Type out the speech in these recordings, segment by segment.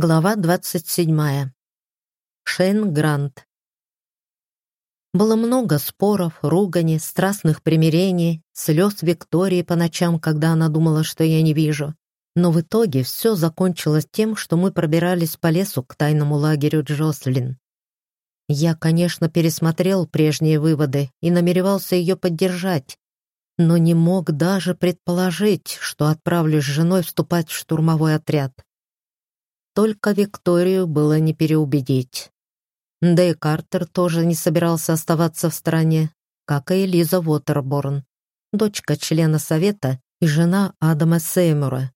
Глава 27. Шейн Грант. Было много споров, ругани, страстных примирений, слез Виктории по ночам, когда она думала, что я не вижу. Но в итоге все закончилось тем, что мы пробирались по лесу к тайному лагерю Джослин. Я, конечно, пересмотрел прежние выводы и намеревался ее поддержать, но не мог даже предположить, что отправлюсь с женой вступать в штурмовой отряд. Только Викторию было не переубедить. Да и Картер тоже не собирался оставаться в стороне, как и Элиза Уотерборн, дочка члена совета и жена Адама Сеймура,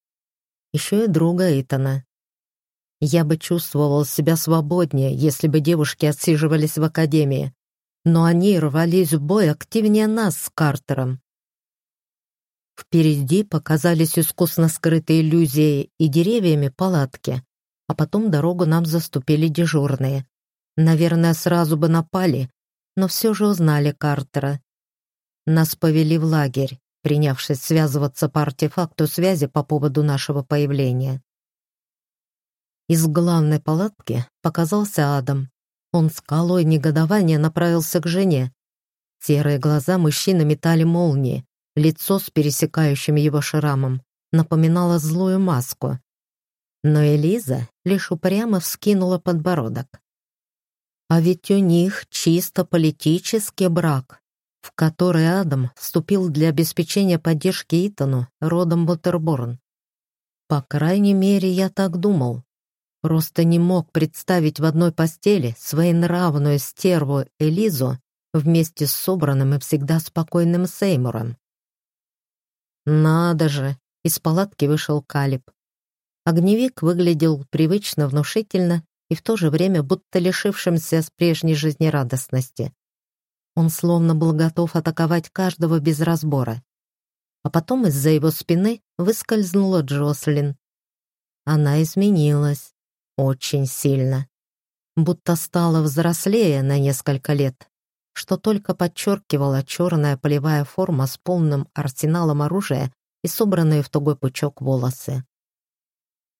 еще и друга Итана. Я бы чувствовал себя свободнее, если бы девушки отсиживались в академии, но они рвались в бой активнее нас с Картером. Впереди показались искусно скрытые иллюзии и деревьями палатки, а потом дорогу нам заступили дежурные. Наверное, сразу бы напали, но все же узнали Картера. Нас повели в лагерь, принявшись связываться по артефакту связи по поводу нашего появления. Из главной палатки показался Адам. Он скалой негодования направился к жене. Серые глаза мужчины метали молнии, лицо с пересекающим его шрамом напоминало злую маску но Элиза лишь упрямо вскинула подбородок. А ведь у них чисто политический брак, в который Адам вступил для обеспечения поддержки Итану родом Бутерборн. По крайней мере, я так думал. Просто не мог представить в одной постели своенравную стерву Элизу вместе с собранным и всегда спокойным Сеймуром. «Надо же!» — из палатки вышел Калиб. Огневик выглядел привычно внушительно и в то же время будто лишившимся с прежней жизнерадостности. Он словно был готов атаковать каждого без разбора. А потом из-за его спины выскользнула Джослин. Она изменилась. Очень сильно. Будто стала взрослее на несколько лет, что только подчеркивала черная полевая форма с полным арсеналом оружия и собранные в тугой пучок волосы.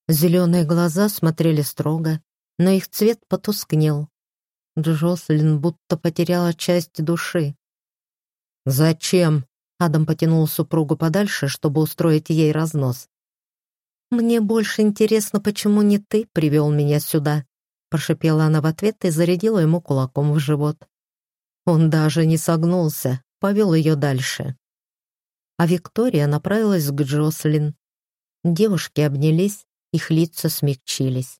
Зеленые глаза смотрели строго, но их цвет потускнел. Джослин будто потеряла часть души. «Зачем?» — Адам потянул супругу подальше, чтобы устроить ей разнос. «Мне больше интересно, почему не ты привел меня сюда?» Прошипела она в ответ и зарядила ему кулаком в живот. Он даже не согнулся, повел ее дальше. А Виктория направилась к Джослин. Девушки обнялись, их лица смягчились.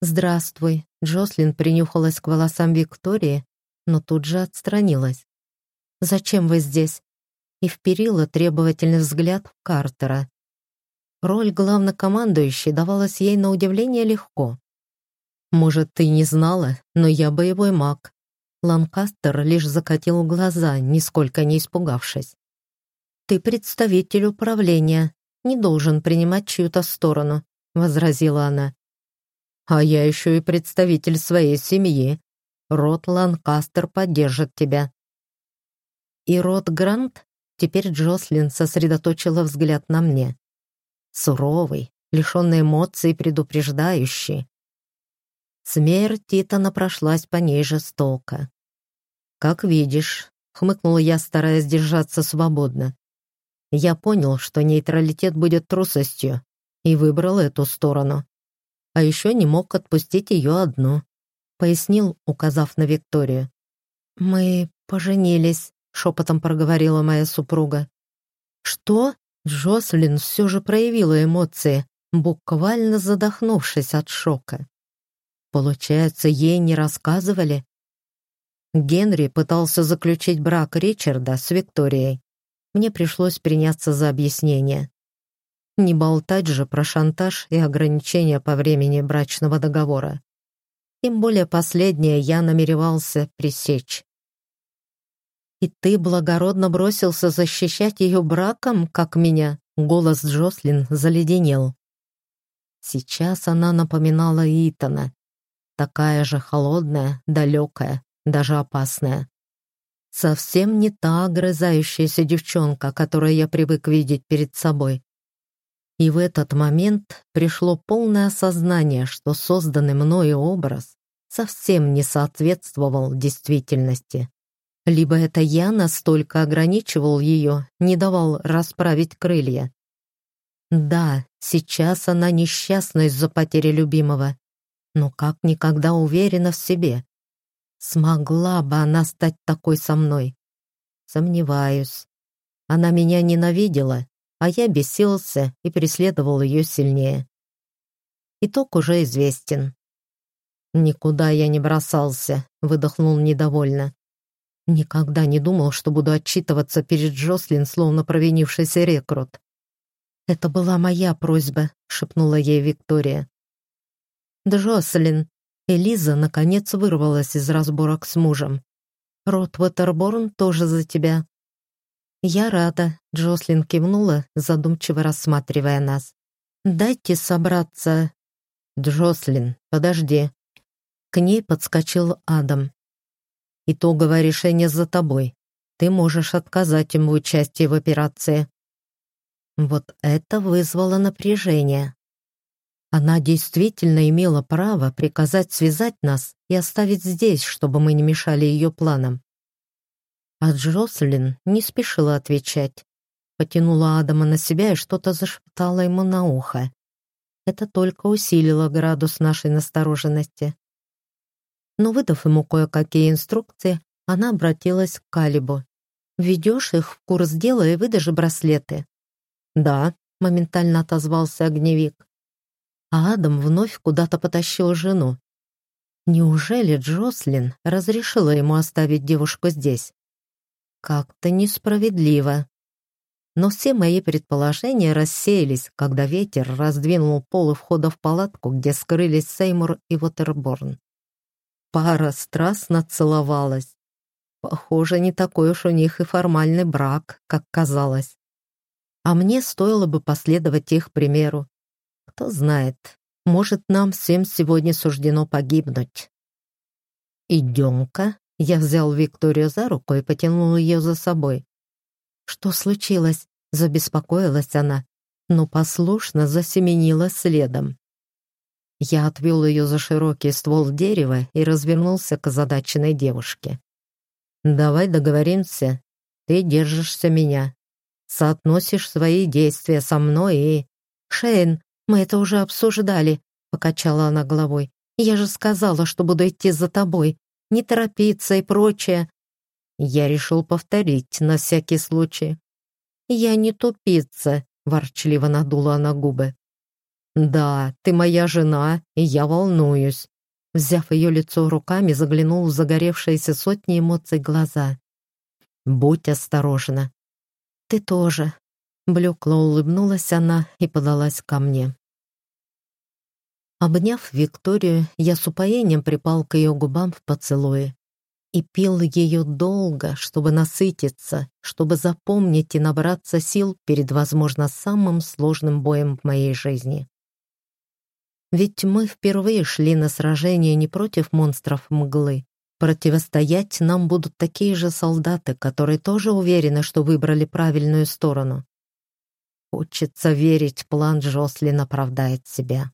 «Здравствуй», — Джослин принюхалась к волосам Виктории, но тут же отстранилась. «Зачем вы здесь?» и вперила требовательный взгляд в Картера. Роль главнокомандующей давалась ей на удивление легко. «Может, ты не знала, но я боевой маг». Ланкастер лишь закатил глаза, нисколько не испугавшись. «Ты представитель управления, не должен принимать чью-то сторону», — возразила она. «А я еще и представитель своей семьи. Рот Ланкастер поддержит тебя». «И Рот Грант?» Теперь Джослин сосредоточила взгляд на мне. Суровый, лишенный эмоций, предупреждающий. Смерть Титана прошлась по ней жестоко. «Как видишь», — хмыкнула я, стараясь держаться свободно. Я понял, что нейтралитет будет трусостью, и выбрал эту сторону. А еще не мог отпустить ее одну. Пояснил, указав на Викторию. «Мы поженились», — шепотом проговорила моя супруга. «Что?» Джослин все же проявила эмоции, буквально задохнувшись от шока. Получается, ей не рассказывали? Генри пытался заключить брак Ричарда с Викторией, мне пришлось приняться за объяснение. Не болтать же про шантаж и ограничения по времени брачного договора. Тем более последнее я намеревался пресечь. «И ты благородно бросился защищать ее браком, как меня?» Голос Джослин заледенел. Сейчас она напоминала Итана. Такая же холодная, далекая, даже опасная. Совсем не та огрызающаяся девчонка, которую я привык видеть перед собой. И в этот момент пришло полное осознание, что созданный мною образ совсем не соответствовал действительности. Либо это я настолько ограничивал ее, не давал расправить крылья. Да, сейчас она несчастна из-за потери любимого, но как никогда уверена в себе. Смогла бы она стать такой со мной? Сомневаюсь. Она меня ненавидела, а я бесился и преследовал ее сильнее. Итог уже известен. «Никуда я не бросался», — выдохнул недовольно. Никогда не думал, что буду отчитываться перед Джослин, словно провинившийся рекрут. «Это была моя просьба», — шепнула ей Виктория. «Джослин!» Элиза, наконец, вырвалась из разборок с мужем. «Рот Уоттерборн тоже за тебя». «Я рада», — Джослин кивнула, задумчиво рассматривая нас. «Дайте собраться». «Джослин, подожди». К ней подскочил Адам. Итоговое решение за тобой. Ты можешь отказать ему в участии в операции». Вот это вызвало напряжение. Она действительно имела право приказать связать нас и оставить здесь, чтобы мы не мешали ее планам. А Джослин не спешила отвечать. Потянула Адама на себя и что-то зашептала ему на ухо. Это только усилило градус нашей настороженности но, выдав ему кое-какие инструкции, она обратилась к Калибу. «Ведешь их в курс дела и выдашь браслеты?» «Да», — моментально отозвался огневик. А Адам вновь куда-то потащил жену. Неужели Джослин разрешила ему оставить девушку здесь? Как-то несправедливо. Но все мои предположения рассеялись, когда ветер раздвинул полы входа в палатку, где скрылись Сеймур и Вотерборн. Пара страстно целовалась. Похоже, не такой уж у них и формальный брак, как казалось. А мне стоило бы последовать их примеру. Кто знает, может, нам всем сегодня суждено погибнуть. «Идем-ка», — я взял Викторию за руку и потянул ее за собой. «Что случилось?» — забеспокоилась она, но послушно засеменила следом. Я отвел ее за широкий ствол дерева и развернулся к озадаченной девушке. «Давай договоримся. Ты держишься меня. Соотносишь свои действия со мной и...» «Шейн, мы это уже обсуждали», — покачала она головой. «Я же сказала, что буду идти за тобой. Не торопиться и прочее». Я решил повторить на всякий случай. «Я не тупица», — ворчливо надула она губы. «Да, ты моя жена, и я волнуюсь». Взяв ее лицо руками, заглянул в загоревшиеся сотни эмоций глаза. «Будь осторожна». «Ты тоже». Блекло улыбнулась она и подалась ко мне. Обняв Викторию, я с упоением припал к ее губам в поцелуе и пил ее долго, чтобы насытиться, чтобы запомнить и набраться сил перед, возможно, самым сложным боем в моей жизни. Ведь мы впервые шли на сражение не против монстров мглы. Противостоять нам будут такие же солдаты, которые тоже уверены, что выбрали правильную сторону. Хочется верить, план Джослин оправдает себя.